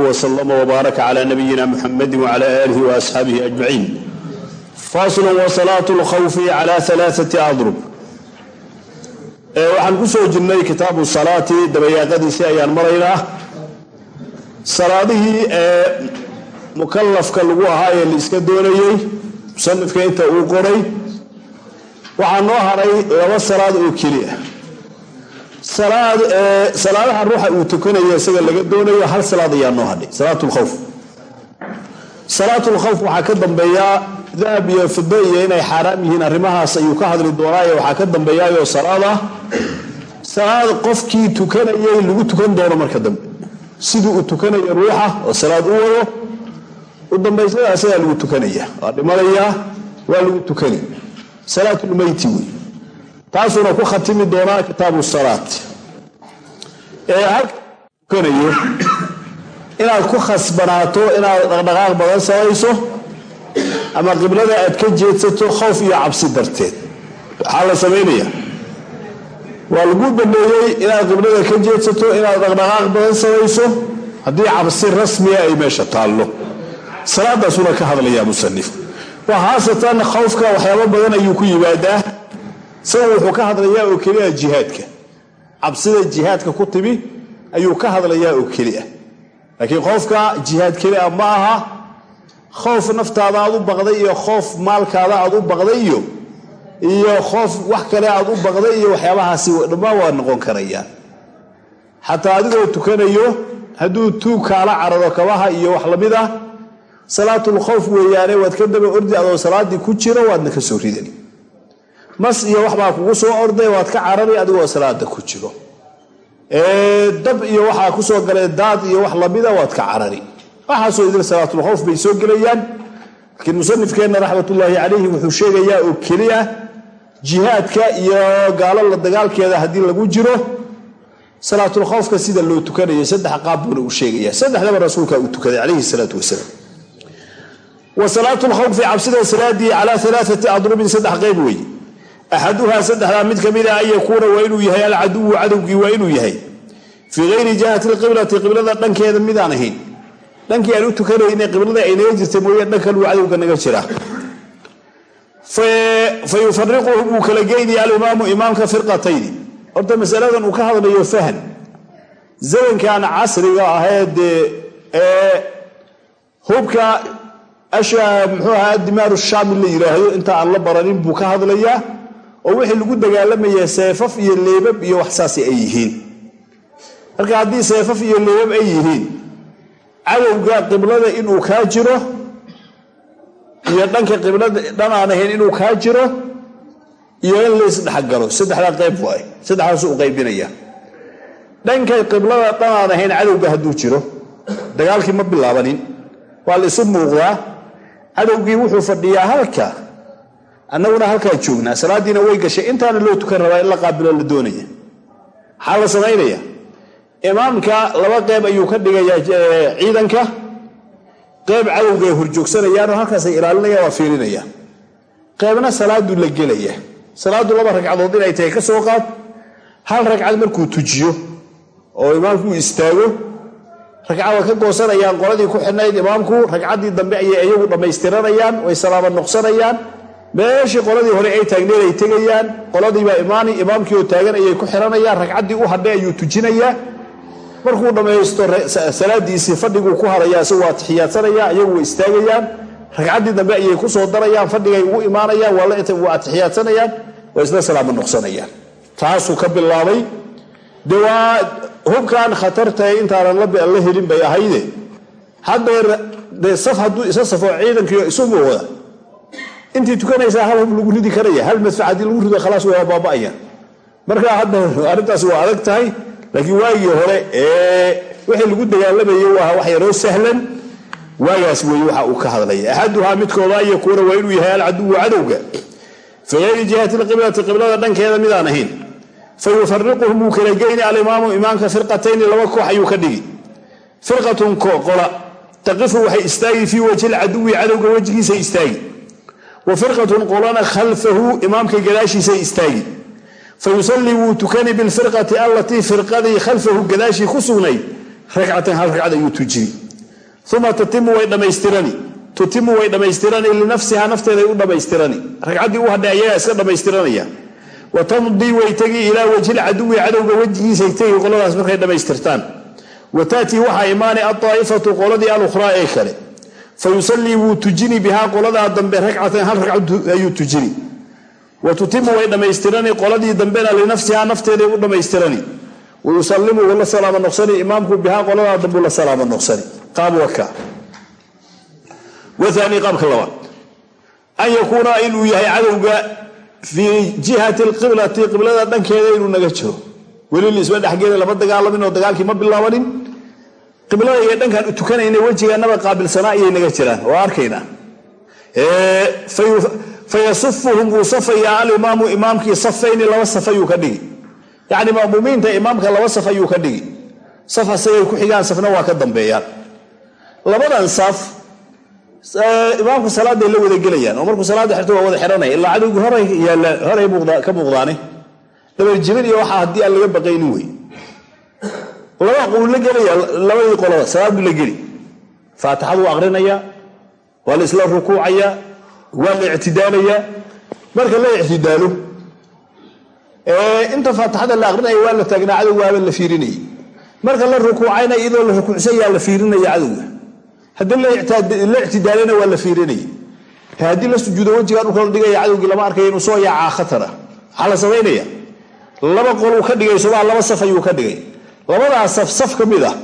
wslama wbaaraka cala nabiyina muxamadi wcala aalihi waasxaabihi ajmaciin faslun wasalaatu lkhawfi cala alaaati adrub waxaan ku soo jirnay kitaabu salaati dabayaaqadiisii ayaan maraynaa salaadihii ee mukalafka lagu ahaa ee la iska doonayey musanifka inta uu qoray waxaa noo haray laba salaad oo keli ah salaadaha ruuxa uu tukanaya isaga laga doonayo hal salaad ayaa hadhay. Salaat lkhawf waxaa ka dambeeyaa dahab iyo fida iyo inay xaaraam yihiin. Arrimahaas ayuu ka hadli doonaayo waxaa ka dambeeyaayo salaad ah salaad qofkii tukanayay lagu tukan doono marka dambe. Siduu u tukanayo ruuxa oo salaad u wado u dambaysada isagaa lagu tukanaya. Waa dhimanayaa waa lagu tukani. Salaatulmeyti wey taasuuna ku khatimi doonaa kitaabu salaat. Ee halka tukanayo inaad ku khasbanaato inaad dhaqdhaqaaq badan samayso ama qiblada aad ka jeedsato khowf iyo cabsi darteed. Waxaa la samaynaya waa lagu baneeyey inaad qiblada ka jeedsato inaad dhaqdhaqaaq badan samayso haddii cabsi rasmiga ay meesha taallo. Salaadaasuna ka hadlayaa musanif waa haasatan khowfka waxyaabo badan ayuu ku yimaadaa isagu wuxuu ka hadlayaa oo keliya jihaadka. Cabsida jihaadka ku timi ayuu ka hadlayaa oo keli ah laakiin qofka jihaad kelia ma aha khoof naftaada aad u baqday iyo khoof maalkaada aad u baqday iyo iyo khoof wax kale aad u baqday iyo waxyaabahaasi dhammaan waa noqon karayaan xataa adigoo tukanayo hadduu tuug kaala cararo kabaha iyo wax la mid ah salaatul khowf weeyaane waad ka daba ordi adoo salaadii ku jiro waadna ka soo ridan mas iyo waxbaa kugu soo orday waad ka carari adigoo salaada ku jiro. Dab iyo waxaa ku soo galay daad iyo wax lamida waad ka carari. Waxaasoo idil salaatulkhowf bay soo gelayaan. Laakiin musanifkeenna raxmatullaahi calayhi wuxuu sheegayaa oo keliya jihaadka iyo gaalo la dagaalkeeda haddii lagu jiro salaatulkhowfka sida loo tukanayo saddex qaab buuna uu sheegaya saddexdaba rasuulka uu tukaday calayhi salaatu wasalaam. Wa salaatu cabsida salaadii calaa alaaati adrubin saddex qayb weeye axaduhaa saddexdaa mid kamida an yakuuna waa inuu yahay alcaduwu cadowgii waa inuu yahay fii gayri jihati lqiblati qiblada dhankeeda midaan ahayn dhankii aan u tukanayne qiblada ay naga jirtay mooye dhan kaluu cadowga naga jira fa buu kala geynaya alimaamu imaamka firqatayni horta masaladan uu ka hadlayo fahan zamankan casriga ahee dee ee hubka muxuu ahaa dimaaru shaami la yiraahdo inta aan la baranin buu ka hadlayaa oo wixii lagu dagaalamaya seefaf iyo leebab iyo waxsaasi ay yihiin. Marka haddii seefaf iyo leebab ay yihiin cadowga qiblada inuu kaa jiro iyo dhanka qiblada dhan aan ahayn inuu kaa jiro iyo in laysdhexgalo saddexdaa qayb waay. Saddexdaasu u qaybinaya dhanka qiblada dhan aan ahayn cadowga hadduu jiro dagaalkii ma bilaabanin. Waa la isu muuqdaa. Cadowgii wuxuu fadhiyaa halka annaguna halkaa joognaa. Salaadiina way gashay. Intaana loo tukan rabaa in la qaabilo la doonaya. Maxaa la samaynaya? Imaamka laba qeyb ayuu ka dhigayaa ciidanka. Qeyb cadowga ay horjoogsanayaanoo halkaasay ilaalinayaan waa fiirinayaan qeybna salaadu la gelaya. Salaadu laba ragcadood inay tahay ka soo qaad. Hal ragcad markuu tujiyo oo imaamku uu istaago ragca way ka goosanayaan qoladii ku xidhnayd imaamku ragcaddii dambe ayay iyagu dhammaystiranayaan way salaama noqsanayaan meeshii qoladii hore ay taagneed ay tegayaan qoladiibaa imaani imaamkii oo taagan ayay ku xiranayaan ragcaddii u hadhay ayuu tujinayaa markuu dhammaysto salaadiisii fadhiguu ku harayaa isagu waa atixiyaadsanaya iyagu way istaagayaan. Ragcaddii dambe ayay ku soo darayaan fadhigay ugu imaanayaan waa atixiyaadsanayaan waa isla salaama noqsanayaan. Taasuu ka bilaabay. De waa hubkan khatartae intaanan la helin bay ahayde haddeer dee saf hadduu isa safo ciidankiio isu muuqda intii tukanaysaa hal hub lagu ridi karaya hal madfac haddii lagu rido khalaas waa baaba'aya marka hadda arrintaasi waa adag tahay laakiin waagii hore ee wixii lagu dagaalamayay waa wax yaroo sahlan. Waagaas weeye waxa uu ka hadlaya axaduhaa midkooda an yakuuna waa inuu yahay alcaduwu cadowga. Fii gayri jihati lqiblati qiblada dhankeeda midaan ahayn. Fa wuu kala geyni alimaamu imaamka firqatayni laba koox ayuu ka dhigi. Firqatun qola. Taqifu waxay istaagi fii wajhi lcaduwi cadowga wejigiisa istaagi wa firqatun qolana khalfahu imaamka gadaashiisa istaagi. Fa yusallii wuu tukani bilfirqati allatii firqadii khalfahu gadaashii ku sugnayd ragcatan hal ragcad ayuu tujini uma tutimu way dhammaystirani. Tutimu way dhammaystirani linafsiha nafteeday u dhammaystirani. Ragcaddii u hadhay ayagaa iska dhammaystiranaya. Wa tamdii way tegi ilaa wajhil caduwi cadowga wejigiisay tegi qoladaas markay dhammaystirtaan. Wa taatii waxaa imaanay aaa'ifatu qoladii alukhraa ee kale fa yusallii wuu tujini bihaa qoladaa dambe ragcatan hal ragcad ayuu tujini wa tutimu way dhammaystirani qoladii dambena linafsihaa nafteeday u dhammaystirani wa wuu la salaamo noqsani imaamku bihaa qoladaa dambuu la salaamo noqsani qaab waka waani qaabka labaad an yakuuna inuu yahay cadowga fii jihati lqiblati qiblada dhankeeda inuu naga jiro weli lisma dhexgeeda lama dagaalamin oo dagaalkii ma bilaabanin qiblada iyo dhankaan u tukanayna wejigaanaba qaabilsanaa ayay naga jiraan. Oo arkaynaa fayasufuhum wuu safayaa alimaamu imaamkii safayni laba saf ayuu ka dhigi. Yacni ma'muumiinta imaamka laba saf ayuu ka dhigi. Saf asagay ku xigaan safna waa ka dambeeyaan. Labadan saf imaamku salaaday la wada gelayaan oo markuu salaada xirto waa wada xihanaya ilaa cadowgi horay ka muuqdaane dabarjibin iyo waxaa haddii aan laga baqaynin wey laba uu la gelaya labadii qolada salaad la geli. Faatixaduu aqrinaya waa la isla rukuucaya waa la ictidaalayaa marka la ictidaalo inta faatixada la aqrinaya waa la taagnaa cadowga waaba la fiirinayay marka la rukuucayna iyadoo la rukuucsan la fiirinaya cadowga haddii la ictidaalana waa la fiirinayay haddii la sujuudo wejigaa dhulka la dhigaya cadowgii lama arkaya inuu soo yaacaa khatara. Maxaa la samaynaya laba qoluu ka dhigay somaa laba saf ayuu ka dhigay labadaa saf saf ka mid ah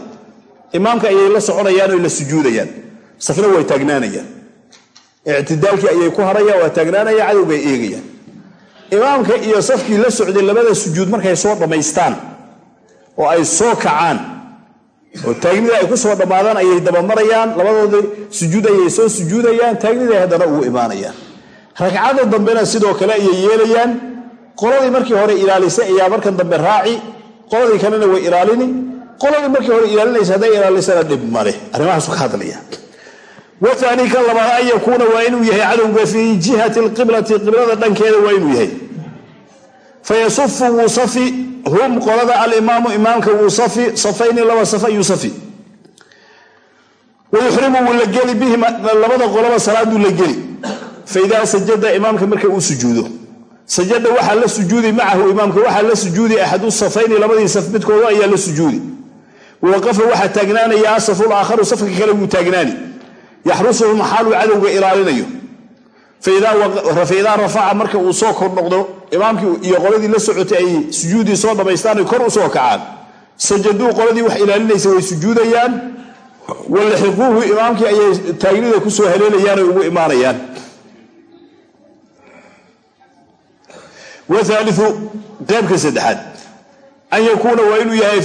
imaamka ayay la soconayaan oy la sujuudayaan. Safna way taagnaanayaan. Ictidaalkii ayay ku harayaan waa taagnaanaya cadowgay eegayaan. Imaamka iyo safkii la socday labada sujuud markay soo dhammaystaan oo ay soo kacaan oo taagnida ay ku soo dhammaadaan ayay dabamarayaan labadoodii sujuud ayay soo sujuudayaan taagniday haddana ugu imaanayaan. Ragcada dambena sidoo kale ayay yeelayaan. Qoladii markii hore ilaalisay ayaa markan dambe raaci qoladii kalena way ilaalini. Qoladii markii hore ilaalinaysa hadday ilaalisana dhib male arrimahaasu ka hadlaya. Waani kan labaad an yakuuna waa inuu yahay cadowga fii jihati lqiblati qiblada dhankeeda waa inuu yahay. Fayasufu wuu safi hum qolada alimaamu imaamka wuu safi safayni laba saf ayuu safi wayuxrimu wuu la geli bihim labada qolaba salaaduu la geli. Faidaa sajada imaamka marka uu sujuudo sajada waxaa la sujuudi macahu imaamka waxaa la sujuudi axadu safayni labadii saf midkooda ayaa la sujuudi. Waqafa waxaa taagnaanaya asaful aakharu safka kale wuu taagnaani. Yaxrusuhum xaaluu cadowga ilaalinayo. Faidaa rafaca marka uu soo kor noqdo imaamkii iyo qoladii la socotay ay sujuudii soo dhammaystaan kor u soo kacaan. Sajaduu qoladii wax ilaalinaysa way sujuudayaan. Walaxiquuhu imaamkii ayay taagnida ku soo haleelayaan oy ugu imaanayaan waaliu qeybka saddexaad an yakuuna waa inuu yahay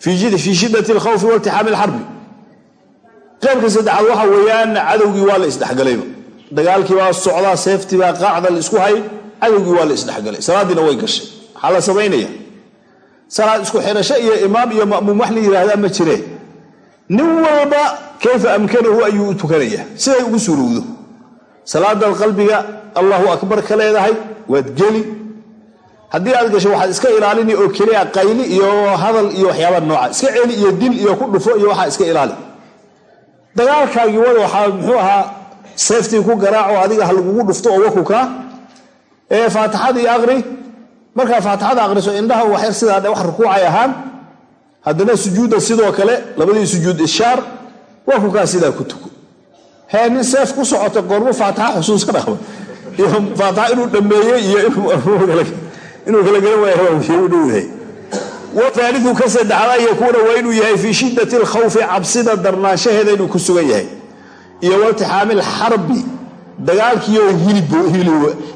fii shiddati alkhawfi waltixaami alxarbi. Qeybka saddexaad waxa weeyaan cadowgii waa la isdhexgalayba dagaalkii baa socdaa seeftii baa qaacda la isku hay cadowgii waa la isdhexgalay. Salaadiina way gashay. Maxaa la samaynaya. Salaad isku xidhasho iyo imaam iyo ma'muum wax la yidhaahdaa ma jiree nin walba kayfa amkanahu ayuu u tukanaya? Siday ugu suurowdo salaadaad qalbiga allahu akbar ka leedahay waad geli. Haddii aad gasho waxaad iska ilaalini oo keliya qayli iyo hadal iyo waxyaabaa nooca. Iska celi iyo dil iyo ku dhufo iyo waxaa iska ilaali. Dagaalkaagii wad waxaa muxuu ahaa seeftii ku garaaco adiga ha lagugu dhufto oo wakuka ee faatixadii aqri markaa faatixada aqriso indhaha waxyar sidaa wax rukuucay ahaan. Haddana sujuudda sidoo kale labadii sujuud ishaar wakukaa sidaa ku tuko hee nin seef ku socota goormu faatixa xusuusan ahba iyo faatixa inuu dhammeeyey iyo inuu kala garan waaya waaliu ka saddexaad an yakuuna waa inuu yahay fii shiddati alkhawfi cabsida darnaanshaheeda inuu ku sugan yahay. Iyo waltixaami alxarbi dagaalkiioo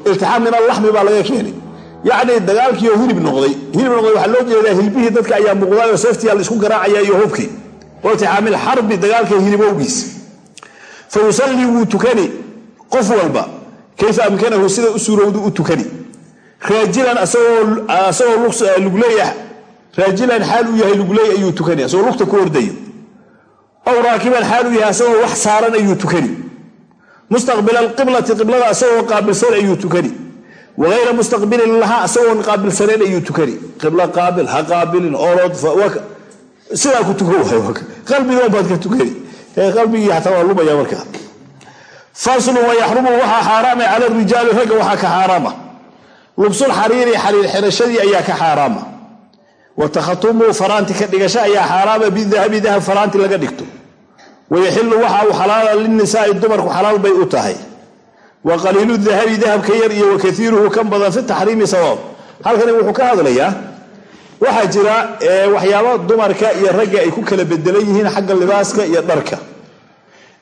iltixaam min allaxmi baa laga keenay. Yacni dagaalkiioo hilib noqday. Hilib noqday waxaa loo jeedaa hilbihii dadka ayaa muuqday oo seeftiyaa la garaacaya iyo hubkii. Waltixaami alxarbi dagaalka hilibowgiis fa yusallii wuu tukani. Qof walba kayfa amkanahu sida u suurowdu u tukani. Raajilan asagoo lugleeyah raajilan xaal uu yahay lugley ayuu tukani asagoo lugta ku ordayo aw raakiban xaal uu yahay asagoo wax saaran ayuu tukani. Mustaqbila alqiblati qiblada asagoo qaabilsan ayuu tukani. Wagayra mustaqbilin laha asagoon qaabilsanayn ayuu tukani. Qiblo qaabil ha qaabilin orod sidaa ku waay qalbigoon baad qalbigii xataa waa lumaya markaa faslu wayaxrumu waxaa xaaraama cala rijaali ragga waxaa ka xaaraama lubsul xariiri xariir xirashadii ayaa ka xaaraama wa takhatumu faraanti ka dhigasho ayaa xaaraama bidahabi dahab faraanti laga dhigto. Wayaxilu waxa uu xalaala linisaai dumarku xalaal bay u tahay. Wa qaliilu dahabi dahabka yar iyo wa kaiiruhu kan badan fi taxriimi sawaab. Halkani wuxuu ka hadlayaa waxaa jira waxyaaba dumarka iyo ragga ay ku kala bedelan yihiin xagga libaaska iyo dharka.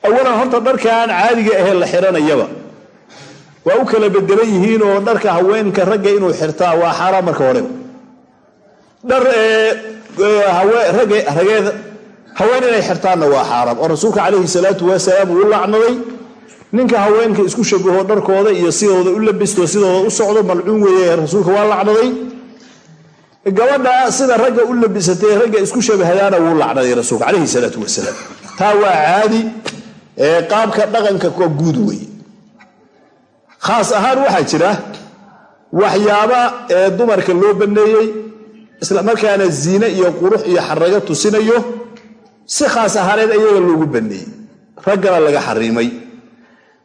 Awalan horta dharkaan caadiga ahee la xiranayaba waa u kala bedelan yihiin oo dharka haweenka ragga inuu xirtaa waa xaaraan marka horeba dhar rageed haween inay xirtaanna waa xaaraam. Oo rasuulka calayhi salaatu wasalaam uu lacnaday ninka haweenka isku shabaho dharkooda iyo sidooda u labisto sidooda u socdo malcuun weeye rasuulka waa lacnaday gabadha sida ragga u labisatay ragga isku shabahdaana wuu lacnaday rasuulka calayhi salaatu wasalaam. Taa waa caadi qaabka dhaqanka ka guud weeye. Khaas ahaan waxaa jira waxyaaba ee dumarka loo baneeyey isla markaana ziine iyo qurux iyo xarago tusinayo si khaas ahaaneed ayaga loogu baneeyey. Raggana laga xariimay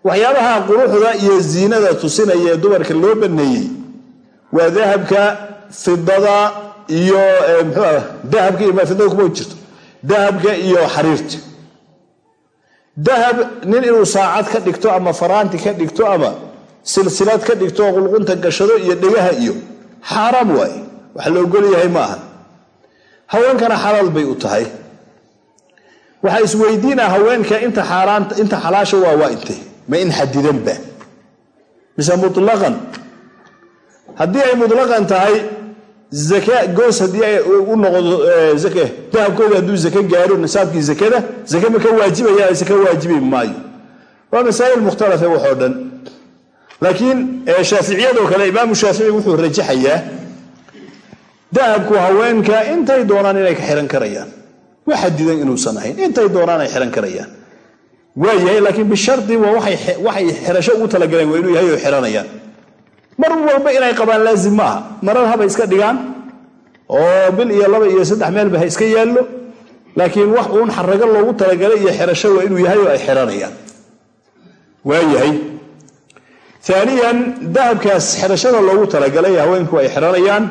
waxyaabaha quruxda iyo ziinada tusinaya ee dumarka loo baneeyey waa dahabka fidada iyo mxuu dahabka iyo fidada kuma jirto. Dahabka iyo xariirta dahab nin inuu saacad ka dhigto ama faraanti ka dhigto ama silsilad ka dhigto qulqunta gashado iyo dhegaha iyo xaaraam waaye wax la ogolyahay ma aha. Haweenkana xalaal bay u tahay. Waxaa isweydiinaa haweenka inta xalaasha waa waa intay ma in xadidanba mise mulaqan haddii ay mutlaqan tahay goos haddii ay u noqdo dahabkooda hadduu zake gaaro nisaabkii zakada zake ma ka waajibaya ase ka waajibi maayo. Waa masaa'il mukhtalafe waxoo dhan. Laakiin shaaficiyadoo kale imaamu shaafici wuxuu rajaxayaa dahabku haweenka intay doonaan inay ka xihan karayaan. Wa xadidan inuusan ahayn intay doonaan ay xihan karayaan. Waa yahay laakiin bishardi waa waxay xirasho ugu talagaleen waa inuu yahay oo xihanayaan mar walba inay qabaan laazim maaha. Marar haba iska dhigaan oo bil iyo laba iyo saddex meelba ha iska yaallo. Laakiin wax uun xarago loogu talagalay iyo xirasho waa inuu yahay oo ay xihanayaan waa yahay. Aaniyan dahabkaas xirashada loogu talagalay haweenku ay xihanayaan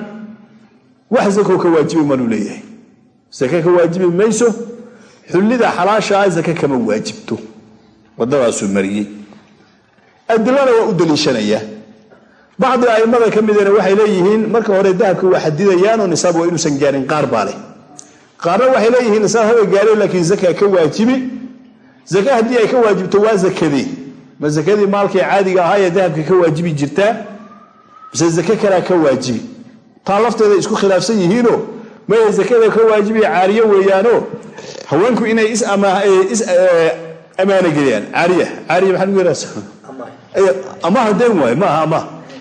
wax zako ka waajibi manuu leeyahay. Zake ka waajibi mayso xullida xalaashaa zake kama waajibto. Wadadaasuu mariyey. Adilana waa u daliishanaya bacdi a'immada ka midana waxay leeyihiin marka hore dahabka waa xadidayaanoo nisaab waa inuusan gaarin qaar baa leh. Qaarna waxay leeyihiin nisaab haba gaareen laakiin zaka ka waajibi. Zake haddii ay ka waajibto waa zakadii. Ma zakadii maalkii caadiga ahaa ee dahabka ka waajibi jirtaa mise zake kalea ka waajibi? Taa lafteeda isku khilaafsan yihiinoo? Maya zakada ka waajibi caariye weeyaano haweenku inay is ammaanogeliyaan caariya caariya maxaa lagu yidhaha amaha deen waaye maaha amaha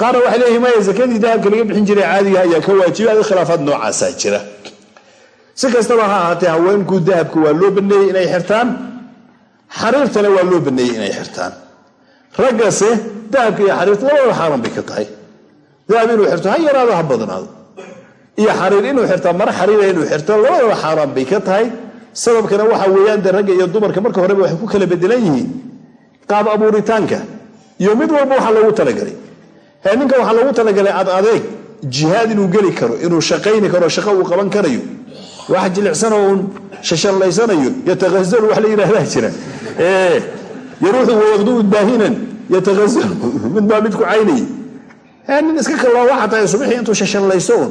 qaarna waxay leeyihiin maya zakadii dahabka laga bixin jiray caadiga ayaa ka waajibay khilaafaad noocaasaa jira. Si kastaba ha ahaatee haweenku dahabka waa loo baneeyey inay xirtaan xariirtana waa loo baneeyey inay xirtaan. Raggase dahabka iyo xariirta labadaba xaaran bay ka tahay. Dahab inuu xirto ha yaraado ha badnaado. Iyo xariir inuu xirtaa mara xariira inuu xirto labadaba xaaraan bay ka tahay. Sababkana waxa weeyaan de ragga iyo dumarka marka horeba waxay ku kala bedelan yihiin qaab abuuritaanka. Iyo mid walba waxaa loogu talagalay ninka waxaa loogu talagalay ad adeeg jihaad inuu geli karo inuu shaqayni karo shaqo uu qaban karayo wax jilicsanoo uun shashallaysanayo yataazalu wax la yidhaahdaa jira. Yaruuxu wayaqduu baahinan yataazalu midbaa mid ku caynayay nin iska kalooba xataa subixii intuu shashallayso un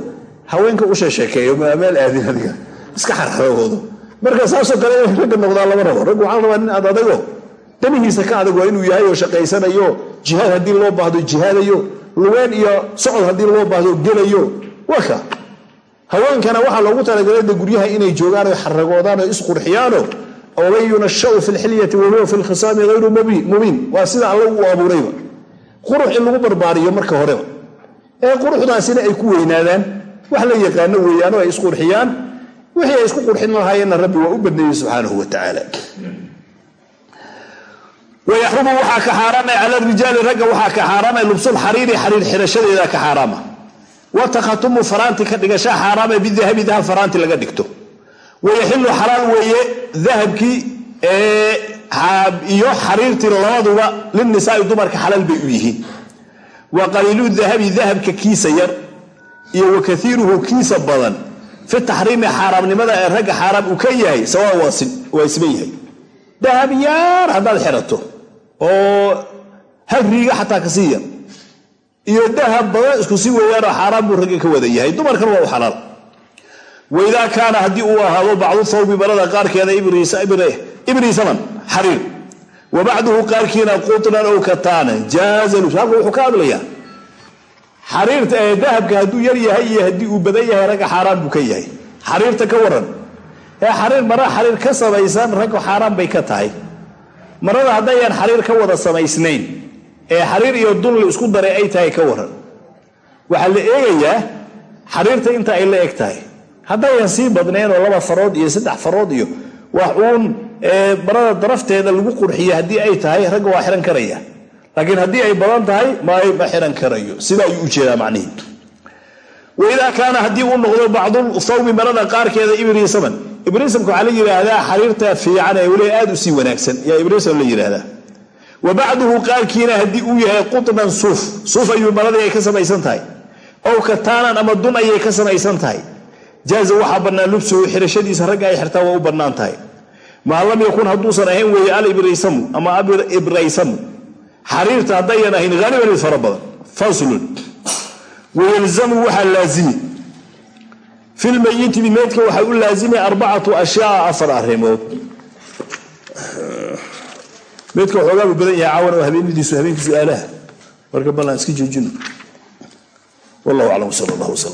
haweenka u sheesheekeeyo meel aadin adiga iska xarxaragoodo marka saasoo kale ragga noqdaan lama rabo raggu waxaa rabaa nin ad adago danihiisa ka adag waa inuu yahay oo shaqaysanayo jihaad haddii loo baahdo jihaadayo lugeen iyo socod haddii loo baahdo gelayo. Waa ka. Haweenkana waxaa loogu talagalay de guryaha inay joogaan oo xaragoodaan oo isqurxiyaano. Oo man yunashau fi lxilyati wahuwa fi lkhisaami hayru mubiin. Waa sida alla uu abuurayba. Qurux in lagu barbaariyo marka horeba ee quruxdaasina ay ku weynaadaan. Wax la yaqaano weeyaanoo ay isqurxiyaan. Wixii ay isku qurxin lahaayeenna rabbi waa u badneeyey subxaanahu wa tacaala wayaxrumu waxaa ka xaaraamay cala rijaali ragga waxaa ka xaaraamay lubsul xariiri xariir xirashadeeda ka xaaraama wa takhatumu faraanti ka dhigashaa xaaraama bidahabi dahab faraanti laga dhigto wayaxilu xalaal weeye dahabkii iyo xariirtii labaduba lilnisaai dumarka xalaal bay u yihiin wa qaliilu dahabi dahabka kiisa yar iyo wa kaiiruhu kiisa badan fi taxriimi xaaraamnimada ee ragga xaaraam uu ka yahay sawaa waa isma oo hal riiga xataa ka sii yar iyo dahab badan isku si weeyaanoo xaaraan buu ragga ka wada yahay. Dumarkan waa u xalaal. Waidaa kaana haddii uu ahaado bacdu thawbi barada qaarkeeda ibriisaman xariir. Wa bacduhu qaarkiina qutnan ow kataana jaaza halku wuxuu ka hadlayaa. Xariirta ee dahabka hadduu yar yahay iyo haddii uu badan yahay ragga xaaraan buu ka yahay. Xariirta ka waran ee xariir mara xariir ka samaysan raggu xaaraan bay ka tahay marada haddayaan xariir ka wada samaysnayn ee xariir iyo dunli isku daray ay tahay ka waran waxaa la eegayaa xariirta inta ay la eg tahay haddayan sii badnayn oo laba farood iyo saddex farood iyo wax uun marada darafteeda lagu qurxiyo haddii ay tahay ragga waa xihan karaya. Laakiin haddii ay badan tahay ma xihan karayo. Sida ayuu u jeedaa macnihi waidaa kaana haddii uu noqdo bacdu thawbi marada qaarkeeda ibriisaman ibriisamka waxaa la yidhaahdaa xariirta fiican ee weli aad u sii wanaagsan yaa ibriisam la yidhaahdaa wa bacduhu qaarkiina haddii uu yahay qutnan suuf suuf ayuu maradii ay ka samaysan tahay ow kataanan ama dun ayay ka samaysan tahay jaaza waxaa bannaan lubsuhu xirashadiisa ragga ay xirtaa waa u bannaan tahay maa lam yakun hadduusan ahayn weeye alibraysamu ama ibraysamu xariirta haddayan ahayn haaliban mid fara badan faslun wayalzamu waxaa laazimi filmayiti bimeydka waxaa u laazimay arbacatu ashyaa afar arrimood meydka waxoogaabuu badan yahay caawan oo habeenidiisu habeenkii su'aalaha marka ballaan iska joojino wallahu aclam sal allah wslam